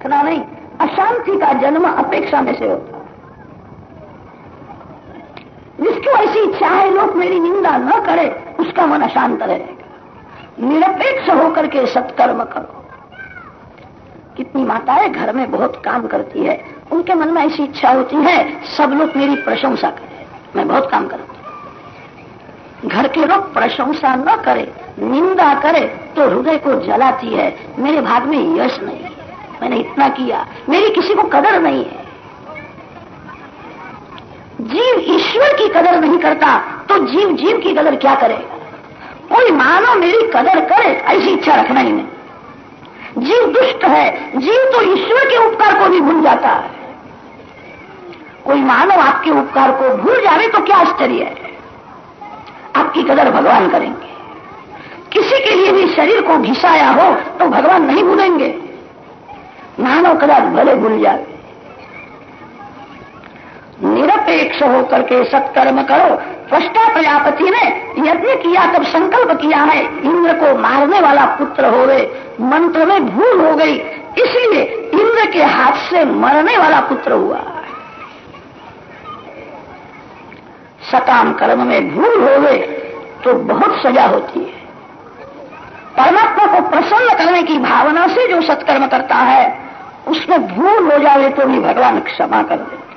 रखना नहीं, अशांति का जन्म अपेक्षा में से होता जिसकी ऐसी इच्छा है, लोग मेरी निंदा न करे, उसका मन अशांत रहेगा। निरपेक्ष होकर के सत्कर्म करो। कितनी माताएँ घर में बहुत काम करती है, उनके मन में ऐसी इच्छा होती है, सब लोग मेरी प्रशंसा करें। मैं बहुत काम करती हूँ। घर के लोग प्रशंसा न करे, निंदा करे तो हृदय को जलाती है, मेरे भाग में यश नहीं। मैंने इतना किया। मेरी किसी को कदर नहीं है। जीव ईश्वर की कदर नहीं करता तो जीव जीव की कदर क्या करेगा? कोई मानो मेरी कदर करे, ऐसी इच्छा रखना ही नहीं। जीव दुष्ट है, जीव तो ईश्वर के उपकार को भी भूल जाता है। कोई मानव आपके उपकार को भूल जावे तो क्या आश्चर्य है। आपकी कदर भगवान करेंगे। किसी के लिए भी शरीर को घिसाया हो तो भगवान नहीं भूलेंगे। मानव कदाच भले भूल जाए। निरपेक्ष होकर के सत्कर्म करो। फष्टा प्रजापति ने यज्ञ किया, तब संकल्प किया है, इंद्र को मारने वाला पुत्र हो गए मंत्र में भूल हो गई, इसलिए इंद्र के हाथ से मरने वाला पुत्र हुआ। सकाम कर्म में भूल हो गए तो बहुत सजा होती है। परमात्मा को प्रसन्न करने की भावना से जो सत्कर्म करता है उसमें भूल हो जाए तो भी भगवान क्षमा कर दे।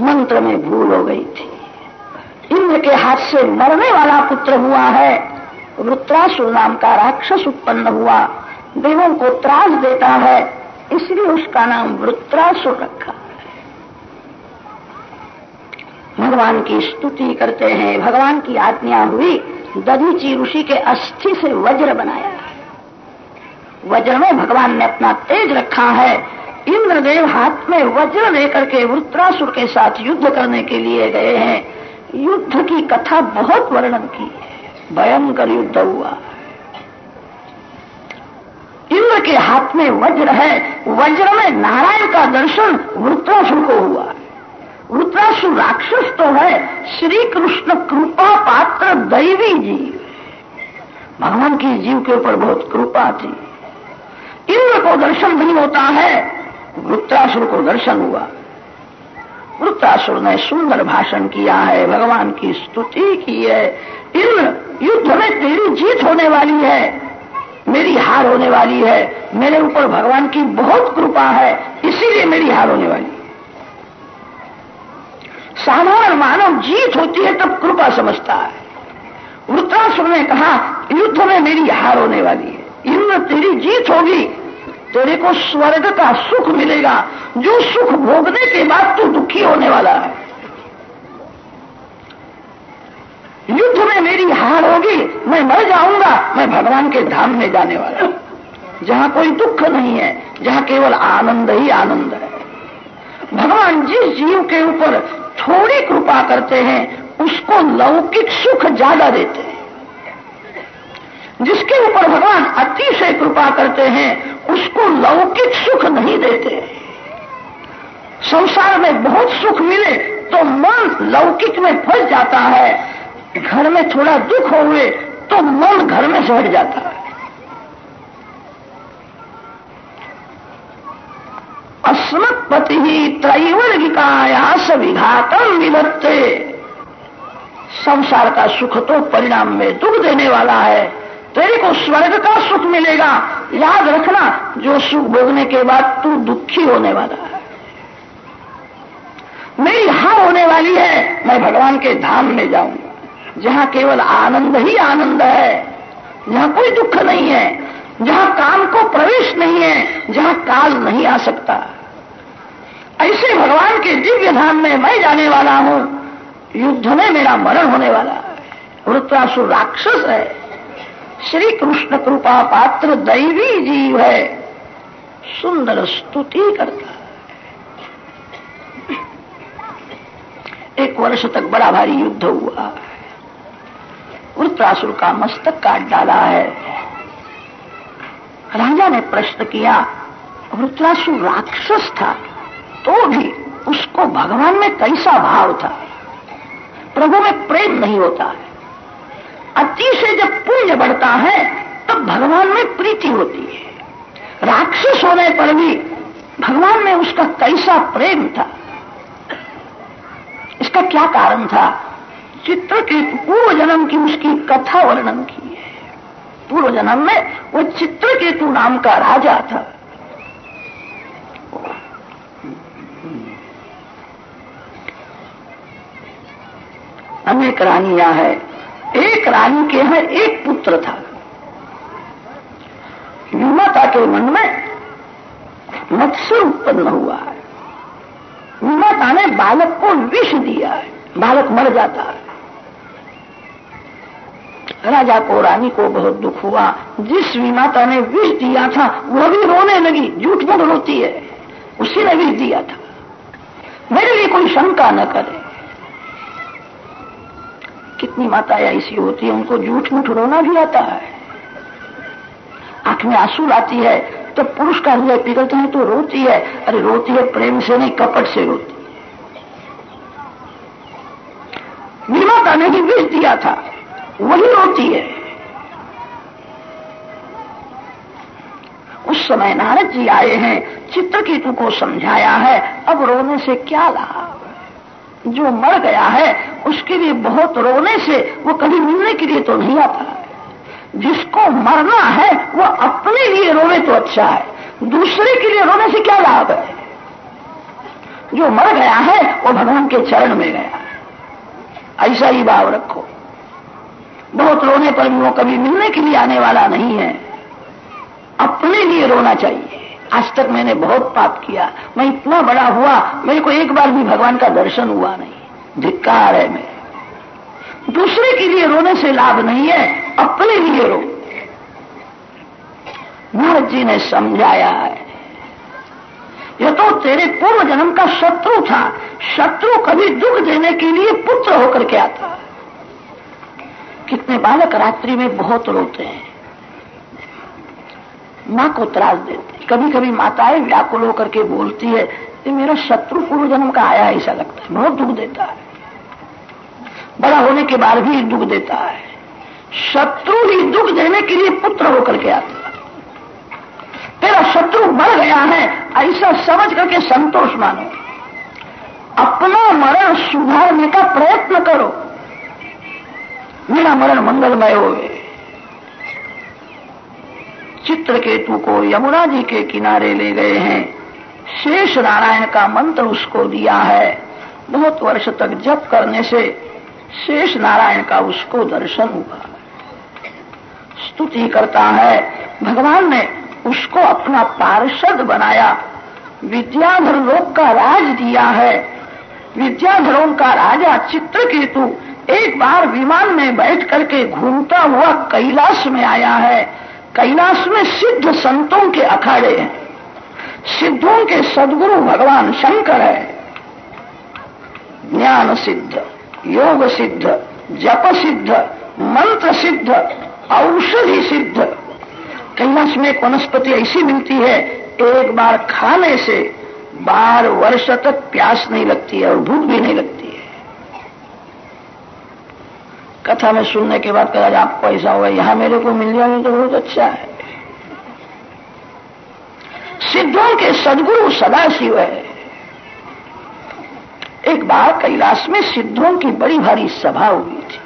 मंत्र में भूल हो गई थी। इंद्र के हाथ से मरने वाला पुत्र हुआ है। वृत्रासुर नाम का राक्षस उत्पन्न हुआ। देवों को त्रास देता है। इसलिए उसका नाम वृत्रासुर रखा। भगवान की स्तुति करते हैं। भगवान की आज्ञा हुई। दधीची ऋषि के अस्थि से वज्र बनाया। वज्र में भगवान ने अपना तेज रखा है। इंद्रदेव हाथ में वज्र लेकर के वृत्रासुर के साथ युद्ध करने के लिए गए हैं। युद्ध की कथा बहुत वर्णन की है। भयंकर युद्ध हुआ। इंद्र के हाथ में वज्र है। वज्र में नारायण का दर्शन वृत्रासुर को हुआ। वृत्रासुर राक्षस तो है। श्री कृष्ण कृपा पात्र दैवी जीव। भगवान की जीव के ऊपर बहुत कृपा थी। इंद्र को दर्शन नहीं होता है। वृत्रासुर को दर्शन हुआ। वृत्रासुर ने सुंदर भाषण किया है, भगवान की स्तुति की है। इंद्र, युद्ध में तेरी जीत होने वाली है। मेरी हार होने वाली है। मेरे ऊपर भगवान की बहुत कृपा है, इसीलिए मेरी हार होने वाली साधारण मानव जीत होती है तब कृपा समझता है। वृत्रासुर ने कहा, युद्ध में मेरी हार होने वाली है। इंद्र, तेरी जीत होगी। तेरे को स्वर्ग का सुख मिलेगा। जो सुख भोगने के बाद तू दुखी होने वाला है। युद्ध में मेरी हार होगी, मैं मर जाऊँगा, मैं भगवान के धाम में जाने वाला हूँ। जहाँ कोई दुख नहीं है, जहाँ केवल आनंद ही आनंद है। भगवान जिस जीव के ऊपर थोड़ी कृपा करते हैं, उसको लौकिक सुख ज़्यादा देते हैं। जिसके ऊपर भगवान अतिशय कृपा करते हैं, उसको लौकिक सुख नहीं देते। संसार में बहुत सुख मिले तो मन लौकिक में फंस जाता है। घर में थोड़ा दुख हुए तो मन घर में से हट जाता है। अस्मत्पति ही त्रैवर्गिकायास विघातम विभत्ते संसार का सुख तो परिणाम में दुख देने वाला है। तेरे को स्वर्ग का सुख मिलेगा। याद रखना, जो सुख भोगने के बाद तू दुखी होने वाला है। मेरी हार होने वाली है, मैं भगवान के धाम में जाऊँगा। जहाँ केवल आनंद ही आनंद है, जहाँ कोई दुख नहीं है, जहाँ काम को प्रवेश नहीं है, जहाँ काल नहीं आ सकता। ऐसे भगवान के दिव्य धाम में मैं जाने वाला हूँ। युद्ध में मेरा मरण होने वाला है। वृत्रासुर राक्षस है। श्री कृष्ण कृपा पात्र दैवी जीव है। सुंदर स्तुति करता है। एक वर्ष तक बड़ा भारी युद्ध हुआ। वृत्रासुर का मस्तक काट डाला है। राजा ने प्रश्न किया, वृत्रासुर राक्षस था तो भी उसको भगवान में कैसा भाव था? प्रभु में प्रेम नहीं होता है। अति से जब पुण्य बढ़ता है, तब भगवान में प्रीति होती है। राक्षस होने पर भी भगवान में उसका कैसा प्रेम था। इसका क्या कारण था? चित्र के पूर्व जन्म की उसकी कथा वर्णन की है। पूर्व जन्म में वो चित्रकेतु नाम का राजा था। अनेक रानियाँ है। एक रानी के यहाँ एक पुत्र था। माता के मन में मत्स्य उत्पन्न हुआ। है माता ने बालक को विष दिया। है बालक मर जाता। है राजा को, रानी को बहुत दुख हुआ। जिस विमाता ने विष दिया था, वह भी रोने लगी। झूठ मूठ रोती है। उसी ने विष दिया था। मेरे लिए कोई शंका न करे। कितनी माताएँ ऐसी होती है, उनको झूठ मूठ रोना भी आता है। आँख में आँसू लाती है तो पुरुष का हृदय पिघलता है तो रोती है। अरे रोती है, प्रेम से नहीं, कपट से रोती निर्माता ने ही विष दिया था, वही रोती है। उस समय नारद जी आए हैं, चित्रकेतु को समझाया है, अब रोने से क्या लाभ? जो मर गया है, उसके लिए बहुत रोने से वो कभी मिलने के लिए तो नहीं आता। जिसको मरना है, वो अपने लिए रोने तो अच्छा है। दूसरे के लिए रोने से क्या लाभ है? जो मर गया है, वो भगवान के चरण में गया है। ऐसा ही भाव रखो। बहुत रोने पर वो कभी मिलने के लिए आने वाला नहीं है। अपने लिए रोना चाहिए। आज तक मैंने बहुत पाप किया। मैं इतना बड़ा हुआ, मेरे को एक बार भी भगवान का दर्शन हुआ नहीं। धिक्कार है मेरे। दूसरे के लिए रोने से लाभ नहीं है, अपने लिए रो। नारद जी ने समझाया है, यह तो तेरे पूर्व जन्म का शत्रु था। शत्रु कभी दुख देने के लिए पुत्र होकर के आता कितने बालक रात्रि में बहुत रोते हैं। माँ को त्रास देते कभी कभी माताएँ व्याकुल होकर के बोलती है कि मेरा शत्रु पूर्व जन्म का आया ऐसा लगता है। बहुत दुख देता है। बड़ा होने के बाद भी दुख देता है। शत्रु ही दुख देने के लिए पुत्र होकर के आता है। तेरा शत्रु मर गया है, ऐसा समझ करके संतोष मानो। अपना मरण सुधारने का प्रयत्न करो। मेरा मरण मंगलमय हो चित्रकेतु को यमुना जी के किनारे ले गए हैं। शेष नारायण का मंत्र उसको दिया है। बहुत वर्ष तक जप करने से शेष नारायण का उसको दर्शन हुआ। स्तुति करता है। भगवान ने उसको अपना पार्षद बनाया। विद्याधर लोक का राज दिया है। विद्याधरों का राजा चित्रकेतु एक बार विमान में बैठ करके घूमता हुआ कैलाश में आया है। कैलाश में सिद्ध संतों के अखाड़े हैं। सिद्धों के सदगुरु भगवान शंकर है। ज्ञान सिद्ध, योग सिद्ध, जप सिद्ध, मंत्र सिद्ध, औषधि सिद्ध। कैलाश में एक वनस्पति ऐसी मिलती है, एक बार खाने से बार वर्ष तक प्यास नहीं लगती है और भूख भी नहीं लगती है कथा में सुनने के बाद कहा आपको ऐसा होगा यहाँ मेरे को मिल जाए तो बहुत अच्छा है। सिद्धों के सदगुरु सदा शिव है। एक बार कैलाश में सिद्धों की बड़ी भारी सभा हुई थी।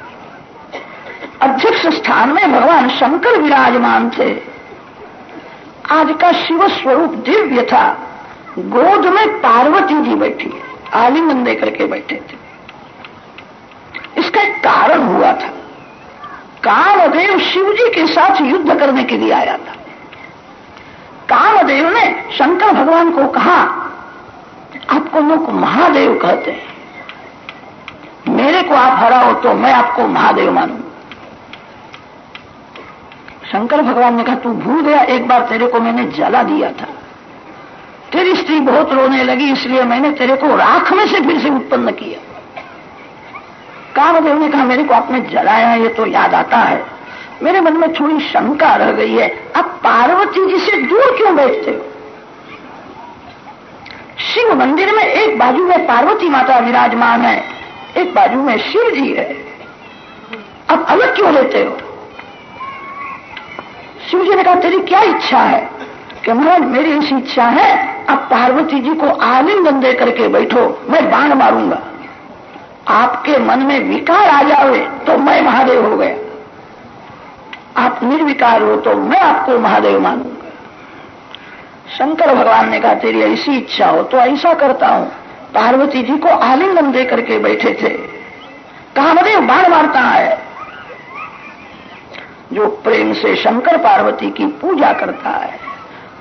अध्यक्ष स्थान में भगवान शंकर विराजमान थे। आज का शिव स्वरूप दिव्य था। गोद में पार्वती जी बैठी आलिंगन देकर के बैठे थे। इसका एक कारण हुआ था। कामदेव शिव जी के साथ युद्ध करने के लिए आया था। कामदेव ने शंकर भगवान को कहा, आपको लोग महादेव कहते हैं। मेरे को आप हराओ तो मैं आपको महादेव मानू शंकर भगवान ने कहा, तू भूल गया, एक बार तेरे को मैंने जला दिया था। तेरी स्त्री बहुत रोने लगी, इसलिए मैंने तेरे को राख में से फिर से उत्पन्न किया। कामदेव ने कहा मेरे को आपने जलाया ये तो याद आता है। मेरे मन में थोड़ी शंका रह गई है, आप पार्वती जी से दूर क्यों बैठते हो? शिव मंदिर में एक बाजू में पार्वती माता विराजमान है, एक बाजू में शिव जी है। अब अलग क्यों लेते हो? शिव जी ने कहा, तेरी क्या इच्छा है? कि महाराज, मेरी ऐसी इच्छा है अब पार्वती जी को आलिंगन दे करके बैठो, मैं बाण मारूँगा। आपके मन में विकार आ जावे तो मैं महादेव हो गया। आप निर्विकार हो तो मैं आपको महादेव मानूँगा। शंकर भगवान ने कहा, तेरी ऐसी इच्छा हो तो ऐसा करता हूँ। पार्वती जी को आलिंगन दे करके बैठे थे। कामदेव बाण मारता है। जो प्रेम से शंकर पार्वती की पूजा करता है।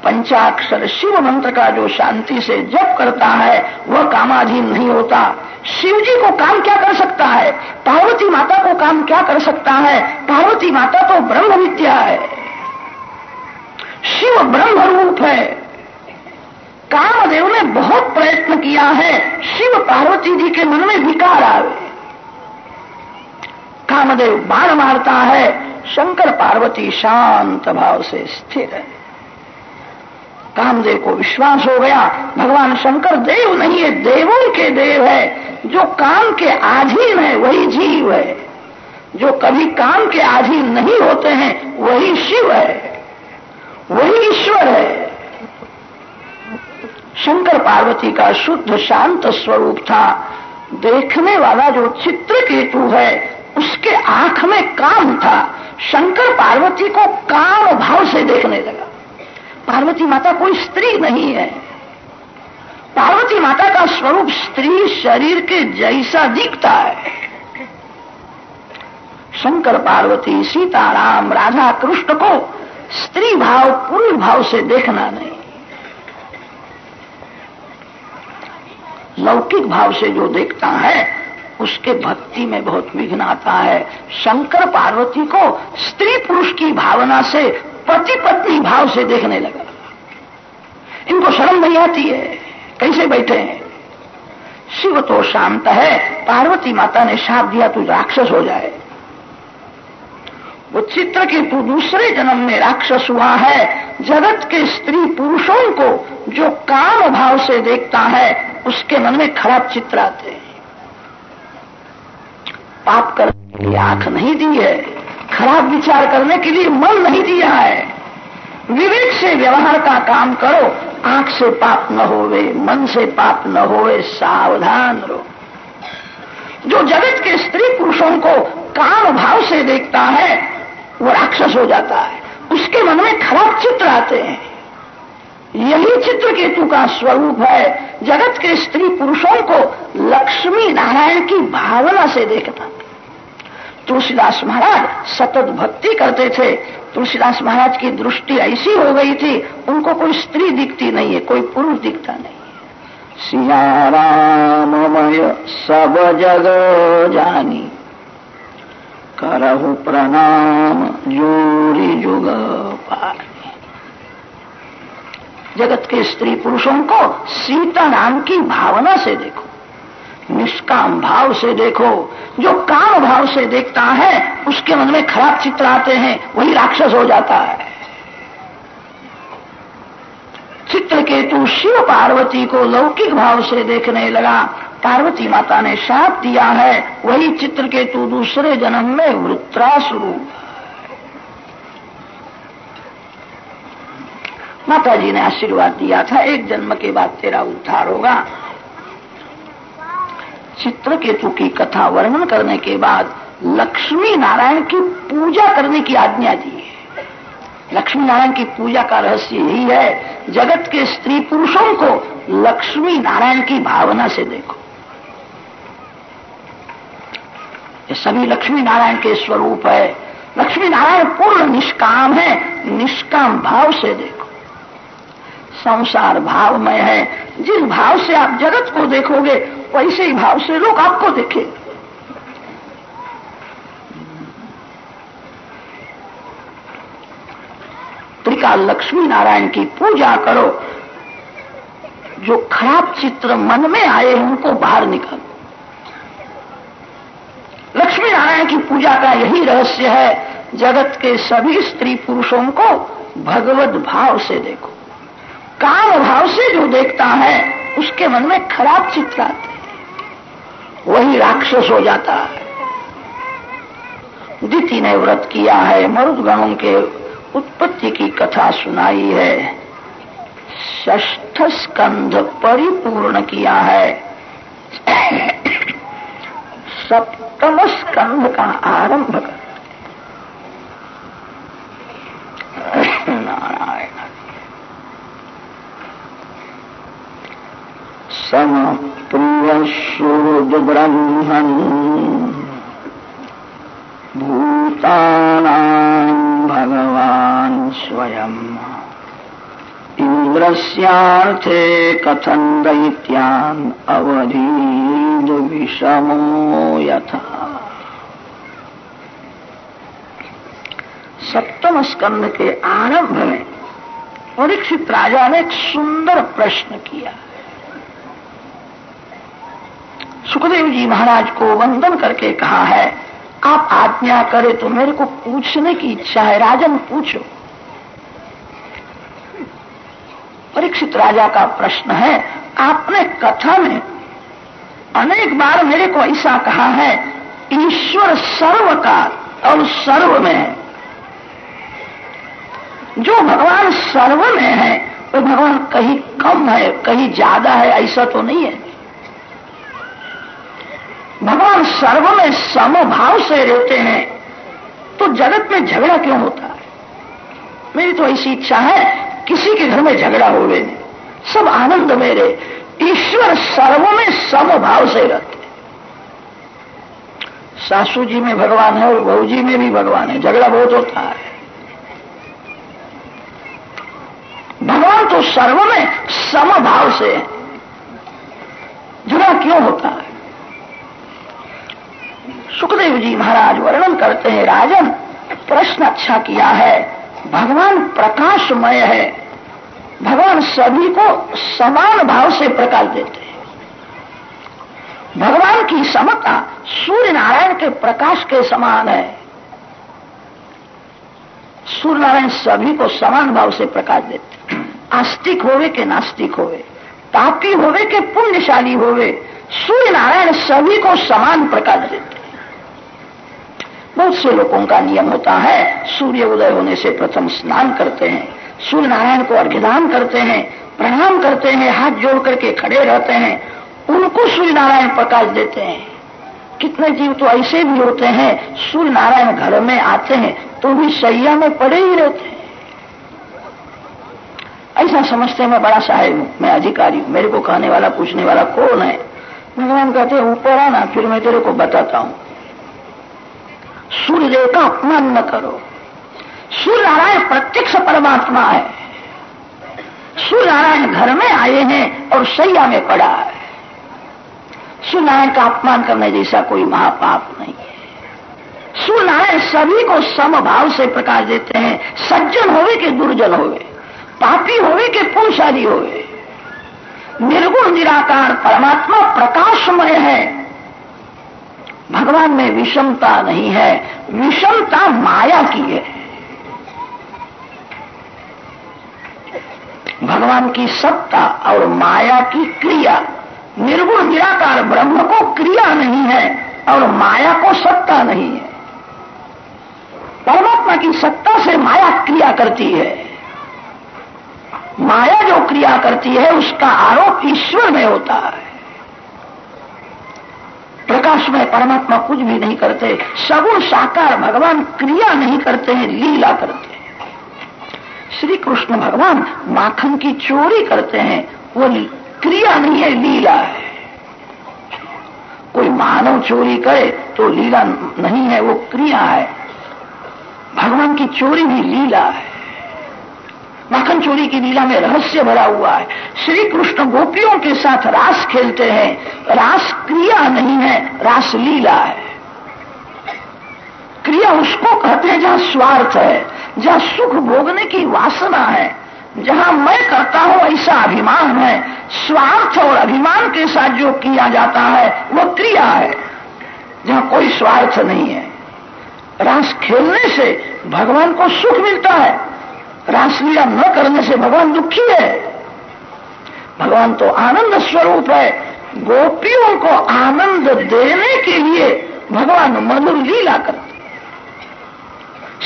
पंचाक्षर शिव मंत्र का जो शांति से जप करता है, वह कामाधीन नहीं होता। शिव जी को काम क्या कर सकता है? पार्वती माता को काम क्या कर सकता है? पार्वती माता तो ब्रह्म विद्या है। शिव ब्रह्म रूप है। कामदेव ने बहुत प्रयत्न किया है। शिव पार्वती जी के मन में विकार आवे कामदेव बाण मारता है। शंकर पार्वती शांत भाव से स्थिर है। कामदेव को विश्वास हो गया, भगवान शंकर देव नहीं है, देवों के देव है। जो काम के अधीन है, वही जीव है। जो कभी काम के अधीन नहीं होते हैं, वही शिव है। वही ईश्वर है। शंकर पार्वती का शुद्ध शांत स्वरूप था। देखने वाला जो चित्र केतु है, उसके आँख में काम था। शंकर पार्वती को काम भाव से देखने लगा। पार्वती माता कोई स्त्री नहीं है। पार्वती माता का स्वरूप स्त्री शरीर के जैसा दिखता है। शंकर पार्वती, सीताराम, राधा कृष्ण को स्त्री भाव, पुरुष भाव से देखना नहीं। लौकिक भाव से जो देखता है, उसके भक्ति में बहुत विघ्न आता है। शंकर पार्वती को स्त्री पुरुष की भावना से पति पत्नी भाव से देखने लगा। इनको शर्म नहीं आती है, कैसे बैठे हैं? शिव तो शांत है, पार्वती माता ने शाप दिया तू राक्षस हो जाए। वो चित्र के तू दूसरे जन्म में राक्षस हुआ है, जगत के स्त्री पुरुषों को जो काम भाव से देखता है, उसके मन में खराब चित्र आते हैं। पाप करने के आँख नहीं दी है। खराब विचार करने के लिए मन नहीं दिया है। विवेक से व्यवहार का काम करो, आँख से पाप न होवे, मन से पाप न होवे, सावधान रहो। जो जगत के स्त्री पुरुषों को काम भाव से देखता है, वो राक्षस हो जाता है। उसके मन में खराब चित्र आते हैं। यही चित्र केतु का स्वरूप है। जगत के स्त्री पुरुषों को लक्ष्मी नारायण की भावना से देखना तुलसीदास महाराज सतत भक्ति करते थे। तुलसीदास महाराज की दृष्टि ऐसी हो गई थी, उनको कोई स्त्री दिखती नहीं है, कोई पुरुष दिखता नहीं है। सिया राममय सब जग जानी, करहु प्रणाम जोरी जुग पानी जगत के स्त्री पुरुषों को सीता नाम की भावना से देखो। निष्काम भाव से देखो। जो काम भाव से देखता है, उसके मन में खराब चित्र आते हैं, वही राक्षस हो जाता है। चित्र केतु शिव पार्वती को लौकिक भाव से देखने लगा। पार्वती माता ने साथ दिया है, वही चित्र केतु दूसरे जन्म में वृत्रासुरु। माता जी ने आशीर्वाद दिया था, एक जन्म के बाद तेरा उद्धार होगा। चित्र केतु की कथा वर्णन करने के बाद लक्ष्मी नारायण की पूजा करने की आज्ञा दी है। लक्ष्मी नारायण की पूजा का रहस्य यही है, जगत के स्त्री पुरुषों को लक्ष्मी नारायण की भावना से देखो। ये सभी लक्ष्मी नारायण के स्वरूप है। लक्ष्मी नारायण पूर्ण निष्काम है, निष्काम भाव से देखो। संसार भावमय है। जिस भाव से आप जगत को देखोगे वैसे ही भाव से लोग आपको देखें। त्रिकाल लक्ष्मी नारायण की पूजा करो। जो खराब चित्र मन में आए उनको बाहर निकालो। लक्ष्मी नारायण की पूजा का यही रहस्य है, जगत के सभी स्त्री पुरुषों को भगवत भाव से देखो। काम भाव से जो देखता है, उसके मन में खराब चित्र आते वही राक्षस हो जाता। है दिति ने व्रत किया है मरुद गणों के उत्पत्ति की कथा सुनाई है। ष्ठ स्कंध परिपूर्ण किया है। सप्तम स्कंध का आरंभ कर। नारायण। सम सूर्य ब्रह्मण भूतानां भगवान् स्वयम् इन्द्रस्यार्थे कथं दैत्यान् अवधीद विषमो यथा। सप्तम स्कंद के आरंभ में परीक्षित राजा ने एक सुंदर प्रश्न किया। सुखदेव जी महाराज को वंदन करके कहा है, आप आज्ञा करें तो मेरे को पूछने की इच्छा है, राजन पूछो। परीक्षित राजा का प्रश्न है, आपने कथा में अनेक बार मेरे को ऐसा कहा है, ईश्वर सर्व का और सर्व में है। जो भगवान सर्व में है, वो तो भगवान कहीं कम है, कहीं ज़्यादा है, ऐसा तो नहीं है। भगवान सर्व में समभाव से रहते हैं। तो जगत में झगड़ा क्यों होता है? मेरी तो ऐसी इच्छा है, किसी के घर में झगड़ा हो गए सब आनंद मेरे, ईश्वर सर्व में समभाव से रहते सासू जी में भगवान है और बहू जी में भी भगवान है, झगड़ा बहुत होता है। भगवान तो सर्व में समभाव से है। झगड़ा क्यों होता है? सुखदेव जी महाराज वर्णन करते हैं, राजन, प्रश्न अच्छा किया है। भगवान प्रकाशमय है। भगवान सभी को समान भाव से प्रकाश देते हैं। भगवान की समता सूर्य नारायण के प्रकाश के समान है। सूर्य नारायण सभी को समान भाव से प्रकाश देते आस्तिक होवे के नास्तिक होवे, तापी होवे के पुण्यशाली होवे सूर्य नारायण सभी को समान प्रकाश देते बहुत से लोगों का नियम होता है, सूर्य उदय होने से प्रथम स्नान करते हैं सूर्य नारायण को अर्घ्यदान करते हैं, प्रणाम करते हैं, हाथ जोड़ करके खड़े रहते हैं, उनको सूर्य नारायण प्रकाश देते हैं। कितने जीव तो ऐसे भी होते हैं सूर्य नारायण घर में आते हैं तो भी सैया में पड़े ही रहते हैं। ऐसा समझते मैं बड़ा साहेब हूँ, मैं अधिकारी हूँ, मेरे को कहने वाला, पूछने वाला कौन है? भगवान कहते हैं, ऊपर आना, फिर मैं तेरे को बताता हूँ। सूर्य का अपमान न करो। सूर्य नारायण प्रत्यक्ष परमात्मा है। सूर्य नारायण घर में आए हैं और सैया में पड़ा है। सूर्य नारायण का अपमान करने जैसा कोई महापाप नहीं है। सूर्य नारायण सभी को समभाव से प्रकाश देते हैं। सज्जन होवे के दुर्जन होवे? पापी होवे के पुरुषाली होवे? निर्गुण निराकार परमात्मा प्रकाशमय है। भगवान में विषमता नहीं है। विषमता माया की है। भगवान की सत्ता और माया की क्रिया, निर्गुण निराकार ब्रह्म को क्रिया नहीं है और माया को सत्ता नहीं है। परमात्मा की सत्ता से माया क्रिया करती है। माया जो क्रिया करती है, उसका आरोप ईश्वर में होता है। प्रकाश में परमात्मा कुछ भी नहीं करते। सगुण साकार भगवान क्रिया नहीं करते हैं, लीला करते हैं। श्री कृष्ण भगवान माखन की चोरी करते हैं, वो क्रिया नहीं है, लीला है। कोई मानव चोरी करे तो लीला नहीं है, वो क्रिया है। भगवान की चोरी भी लीला है। माखन चोरी की लीला में रहस्य भरा हुआ है। श्री कृष्ण गोपियों के साथ रास खेलते हैं। रास क्रिया नहीं है, रास लीला है। क्रिया उसको कहते हैं जहाँ स्वार्थ है, जहाँ सुख भोगने की वासना है, जहाँ मैं करता हूँ ऐसा अभिमान है। स्वार्थ और अभिमान के साथ जो किया जाता है, वो क्रिया है, जहाँ कोई स्वार्थ नहीं है। रास खेलने से भगवान को सुख मिलता है। रासलीला न करने से भगवान दुखी है। भगवान तो आनंद स्वरूप है। गोपियों को आनंद देने के लिए भगवान मधुर लीला करते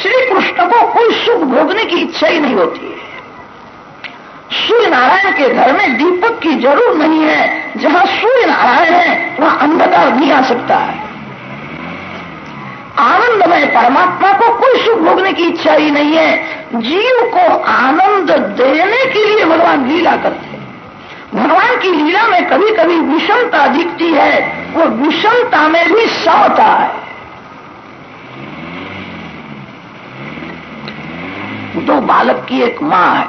श्री कृष्ण को कोई सुख भोगने की इच्छा ही नहीं होती है। सूर्य नारायण के घर में दीपक की ज़रूर नहीं है। जहाँ सूर्य नारायण है, वहाँ अंधकार नहीं आ सकता है। आनंदमय परमात्मा को कोई सुख भोगने की इच्छा ही नहीं है। जीव को आनंद देने के लिए भगवान लीला करते हैं। भगवान की लीला में कभी कभी विषमता दिखती है वो विषमता में भी समता है। दो बालक की एक माँ है,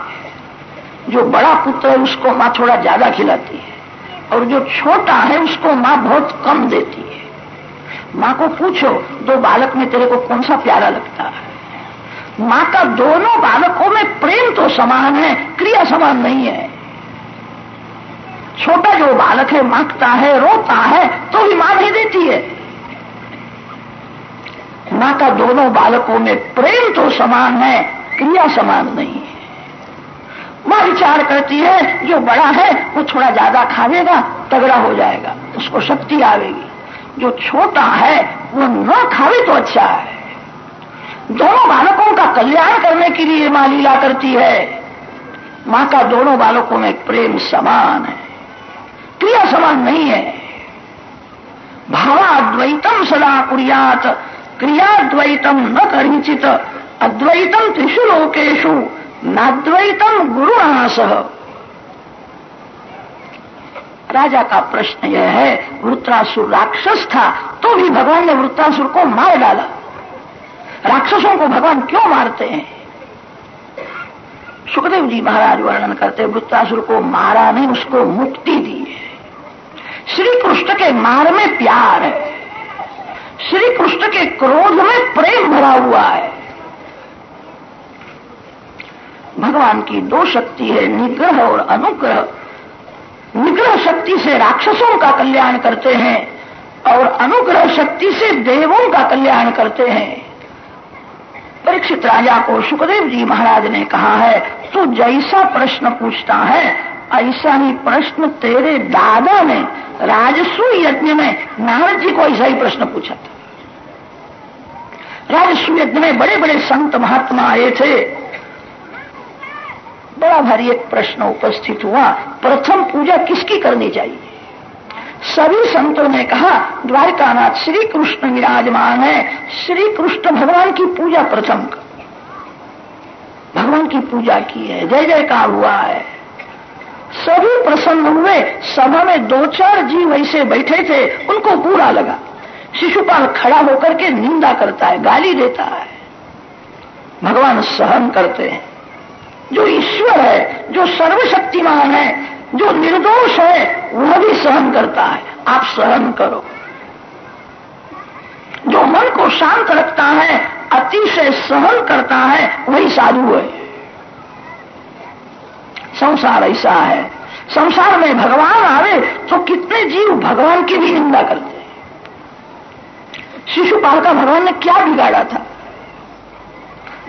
जो बड़ा पुत्र है, उसको माँ थोड़ा ज़्यादा खिलाती है, और जो छोटा है, उसको माँ बहुत कम देती है। माँ को पूछो, दो बालक में तेरे को कौन सा प्यारा लगता है? माँ का दोनों बालकों में प्रेम तो समान है, क्रिया समान नहीं है। छोटा जो बालक है, माँगता है, रोता है तो भी माँ नहीं देती है। माँ का दोनों बालकों में प्रेम तो समान है, क्रिया समान नहीं है। माँ विचार करती है, जो बड़ा है, वो थोड़ा ज़्यादा खावेगा, तगड़ा हो जाएगा, उसको शक्ति आवेगी। जो छोटा है, वो न खावे तो अच्छा है। दोनों बालकों का कल्याण करने के लिए माँ लीला करती है। माँ का दोनों बालकों में प्रेम समान है। क्रिया समान नहीं है। भावाद्वैतम सदा कुरियात, क्रियाद्वैतम न करिचित अद्वैतम त्रिशु लोकेशु नाद्वैतम गुरु गुरुणासह राजा का प्रश्न यह है, वृत्रासुर राक्षस था तो भी भगवान ने वृत्रासुर को मार डाला। राक्षसों को भगवान क्यों मारते हैं? सुखदेव जी महाराज वर्णन करते वृत्रासुर को मारा नहीं, उसको मुक्ति दी है। श्री कृष्ण के मार में प्यार है। श्री कृष्ण के क्रोध में प्रेम भरा हुआ है। भगवान की दो शक्ति है, निग्रह और अनुग्रह। निग्रह शक्ति से राक्षसों का कल्याण करते हैं और अनुग्रह शक्ति से देवों का कल्याण करते हैं। परीक्षित राजा को सुखदेव जी महाराज ने कहा है, तू जैसा प्रश्न पूछता है, ऐसा ही प्रश्न तेरे दादा ने राजस्व यज्ञ में नारद जी को ऐसा ही प्रश्न पूछा था। राजस्व यज्ञ में बड़े बड़े संत महात्मा आए थे बड़ा भारी एक प्रश्न उपस्थित हुआ, प्रथम पूजा किसकी करनी चाहिए? सभी संतों ने कहा, द्वारकानाथ श्री कृष्ण विराजमान है श्री कृष्ण भगवान की पूजा प्रथम कर। भगवान की पूजा की है, जय जयकार हुआ है। सभी प्रसन्न हुए, सभा में दो चार जीव ऐसे बैठे थे, उनको पूरा लगा। शिशुपाल खड़ा होकर के निंदा करता है, गाली देता है। भगवान सहन करते हैं। जो ईश्वर है, जो सर्वशक्तिमान है, जो निर्दोष है, वह भी सहन करता है। आप सहन करो। जो मन को शांत रखता है, अतिशय सहन करता है, वही साधु है। संसार ऐसा है। संसार में भगवान आवे तो कितने जीव भगवान की भी निंदा करते हैं। शिशुपाल का भगवान ने क्या बिगाड़ा था?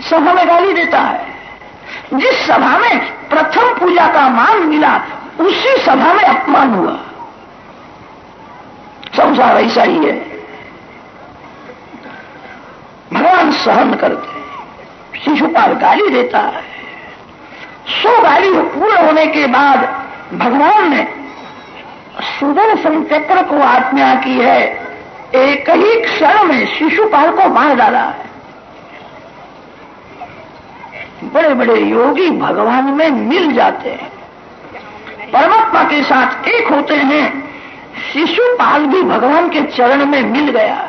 सभा में गाली देता है। जिस सभा में प्रथम पूजा का मान मिला, उसी सभा में अपमान हुआ। संसार ऐसा ही है। भगवान सहन करते शिशुपाल गाली देता है। सो गाली पूर्ण होने के बाद भगवान ने सुदर्शन चक्र को आज्ञा की है, एक ही क्षण में शिशुपाल को मार डाला है। बड़े बड़े योगी भगवान में मिल जाते हैं। परमात्मा के साथ एक होते हैं। शिशुपाल भी भगवान के चरण में मिल गया। है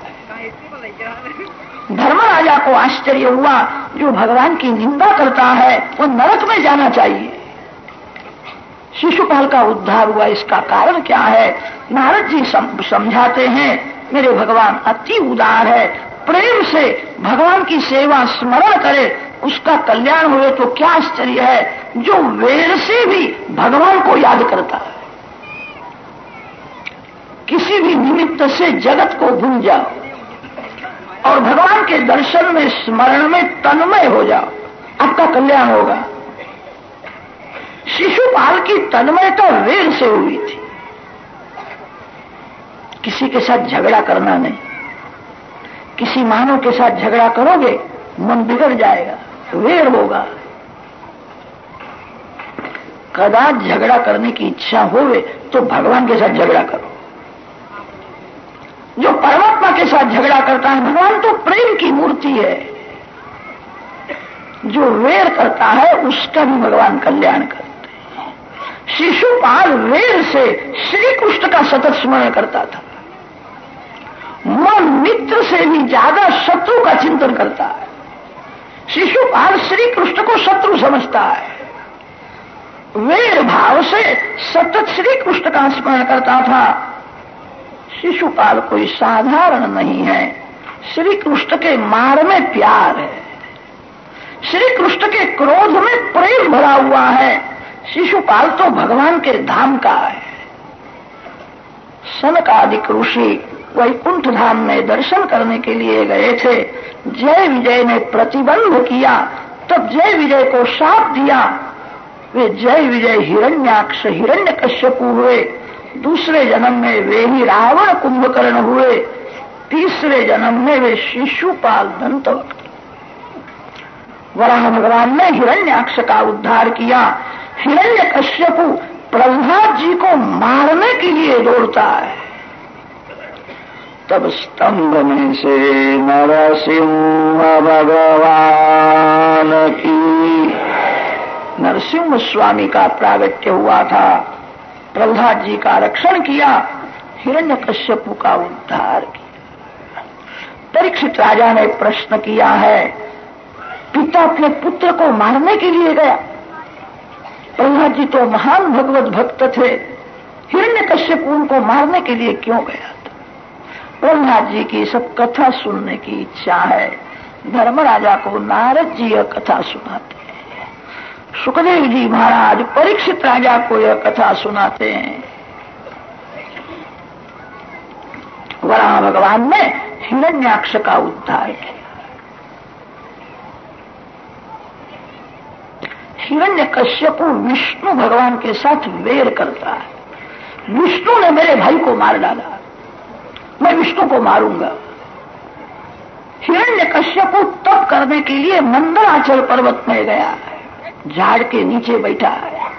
धर्मराजा को आश्चर्य हुआ, जो भगवान की निंदा करता है, वो नरक में जाना चाहिए। शिशुपाल का उद्धार हुआ, इसका कारण क्या है? नारद जी समझाते हैं, मेरे भगवान, अति उदार है। प्रेम से भगवान की सेवा स्मरण करे। उसका कल्याण हुए तो क्या आश्चर्य है, जो वेर से भी भगवान को याद करता है। किसी भी निमित्त से जगत को भूल जाओ और भगवान के दर्शन में, स्मरण में तन्मय हो जाओ। आपका कल्याण होगा। शिशुपाल की तन्मयता वेर से हुई थी। किसी के साथ झगड़ा करना नहीं। किसी मानव के साथ झगड़ा करोगे, मन बिगड़ जाएगा। वेर होगा। कदाच झगड़ा करने की इच्छा होवे तो भगवान के साथ झगड़ा करो। जो परमात्मा के साथ झगड़ा करता है, भगवान तो प्रेम की मूर्ति है। जो वेर करता है, उसका भी भगवान कल्याण करते हैं। शिशुपाल वेर से श्री कृष्ण का सतत स्मरण करता था। मन मित्र से भी ज़्यादा शत्रु का चिंतन करता है। शिशुपाल श्री कृष्ण को शत्रु समझता है। वेर भाव से सतत श्री कृष्ण का स्मरण करता था। शिशुपाल कोई साधारण नहीं है। श्री कृष्ण के मार में प्यार है। श्री कृष्ण के क्रोध में प्रेम भरा हुआ है। शिशुपाल तो भगवान के धाम का है। सनकादिक ऋषि वैकुंठ धाम में दर्शन करने के लिए गए थे। जय विजय ने प्रतिबंध किया, तब जय विजय को साप दिया। वे जय विजय हिरण्याक्ष हिरण्य कश्यपु हुए। दूसरे जन्म में वे ही रावण कुंभकर्ण हुए। तीसरे जन्म में वे शिशुपाल दंत। वराह भगवान ने हिरण्याक्ष का उद्धार किया। हिरण्य कश्यपु प्रहलाद जी को मारने के लिए दौड़ता है। तब स्तंभ में से नरसिंह भगवान की। नरसिंह स्वामी का प्रागट्य हुआ था। प्रहलाद जी का रक्षण किया। हिरण्य कश्यपु का उद्धार किया। परीक्षित राजा ने प्रश्न किया है, पिता अपने पुत्र को मारने के लिए गया। प्रहलाद जी तो महान भगवत भक्त थे। हिरण्य कश्यप उनको मारने के लिए क्यों गया? प्रहलाद जी की सब कथा सुनने की इच्छा है। धर्मराजा को नारद जी यह कथा सुनाते हैं। सुखदेव जी महाराज, परीक्षित राजा को यह कथा सुनाते हैं। वराह भगवान ने हिरण्याक्ष का उद्धार किया। हिरण्य कश्यप विष्णु भगवान के साथ वेर करता है। विष्णु ने मेरे भाई को मार डाला। मैं विष्णु को मारूँगा। हिरण्य कश्यप तप करने के लिए मंदराचल पर्वत में गया है। झाड़ के नीचे बैठा है।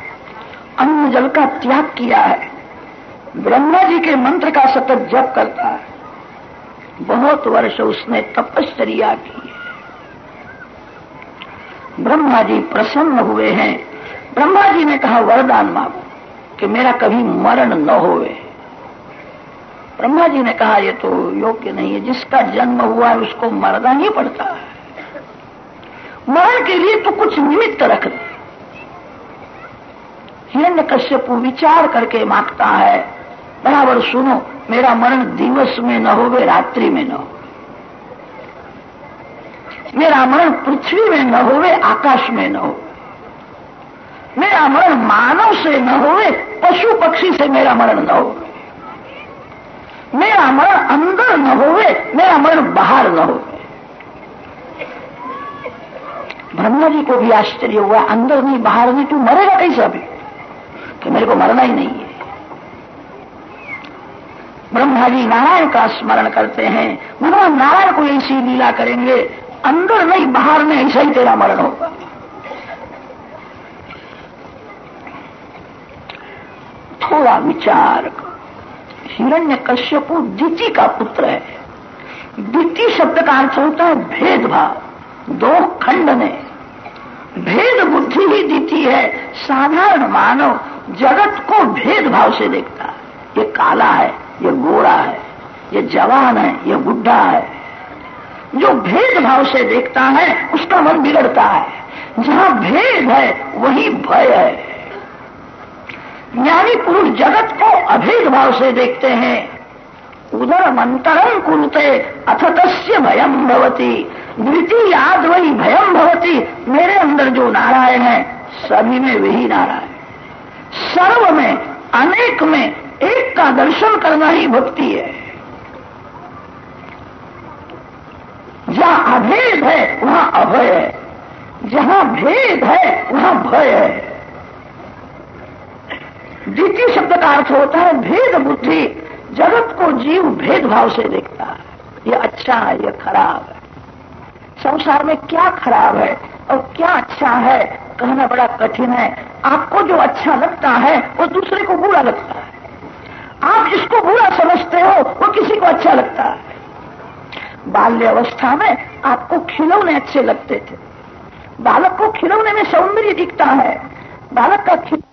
अन्न जल का त्याग किया है। ब्रह्मा जी के मंत्र का सतत जप करता है। बहुत वर्ष उसने तपश्चर्या की है। ब्रह्मा जी प्रसन्न हुए हैं। ब्रह्मा जी ने कहा, वरदान मांगो कि मेरा कभी मरण न होवे। ब्रह्मा जी ने कहा, ये तो योग्य नहीं है। जिसका जन्म हुआ है, उसको मरना ही पड़ता है। मरण के लिए तो कुछ निमित्त रख दे। हिरण्य कश्यप विचार करके माँगता है, बराबर सुनो, मेरा मरण दिवस में न हो रात्रि में न हो मेरा मरण पृथ्वी में न होवे, आकाश में न हो मेरा मरण मानव से न होवे, पशु पक्षी से मेरा मरण न हो मेरा मरण अंदर न होवे मेरा मरण बाहर न हो ब्रह्मा जी को भी आश्चर्य हुआ, अंदर नहीं, बाहर नहीं, तू मरेगा कैसे अभी? कि मेरे को मरना ही नहीं है। ब्रह्मा जी नारायण का स्मरण करते हैं, भगवान नारायण को ऐसी लीला करेंगे, अंदर नहीं, बाहर में ऐसा ही तेरा मरण होगा। थोड़ा विचार हिरण्य कश्यपु दिति का पुत्र है। दिति शब्द का अर्थ होता है भेदभाव। दो खंड ने भेद बुद्धि ही दीती है। साधारण मानव जगत को भेदभाव से देखता है। ये काला है, ये गोरा है, ये जवान है, ये बुढ़ा है। जो भेदभाव से देखता है, उसका मन बिगड़ता है। जहाँ भेद है, वही भय है। ज्ञानी पुरुष जगत को अभेद भाव से देखते हैं। उधर मंतरम कुलते अथ तस्य भयम भवती। द्वितीयाद वही भयम भवती। मेरे अंदर जो नारायण है, सभी में वही नारायण। सर्व में, अनेक में एक का दर्शन करना ही भक्ति है। जहाँ अभेद है, वहाँ अभय है। जहाँ भेद है, वहाँ भय है। द्वितीय शब्द का अर्थ होता है भेद बुद्धि। जगत को जीव भेदभाव से देखता है। ये अच्छा है, ये खराब है। संसार में क्या खराब है और क्या अच्छा है, कहना बड़ा कठिन है। आपको जो अच्छा लगता है, वो दूसरे को बुरा लगता है। आप जिसको बुरा समझते हो, वो किसी को अच्छा लगता है। बाल्य अवस्था में आपको खिलौने अच्छे लगते थे। बालक को खिलौने में सौंदर्य दिखता है। बालक का खिल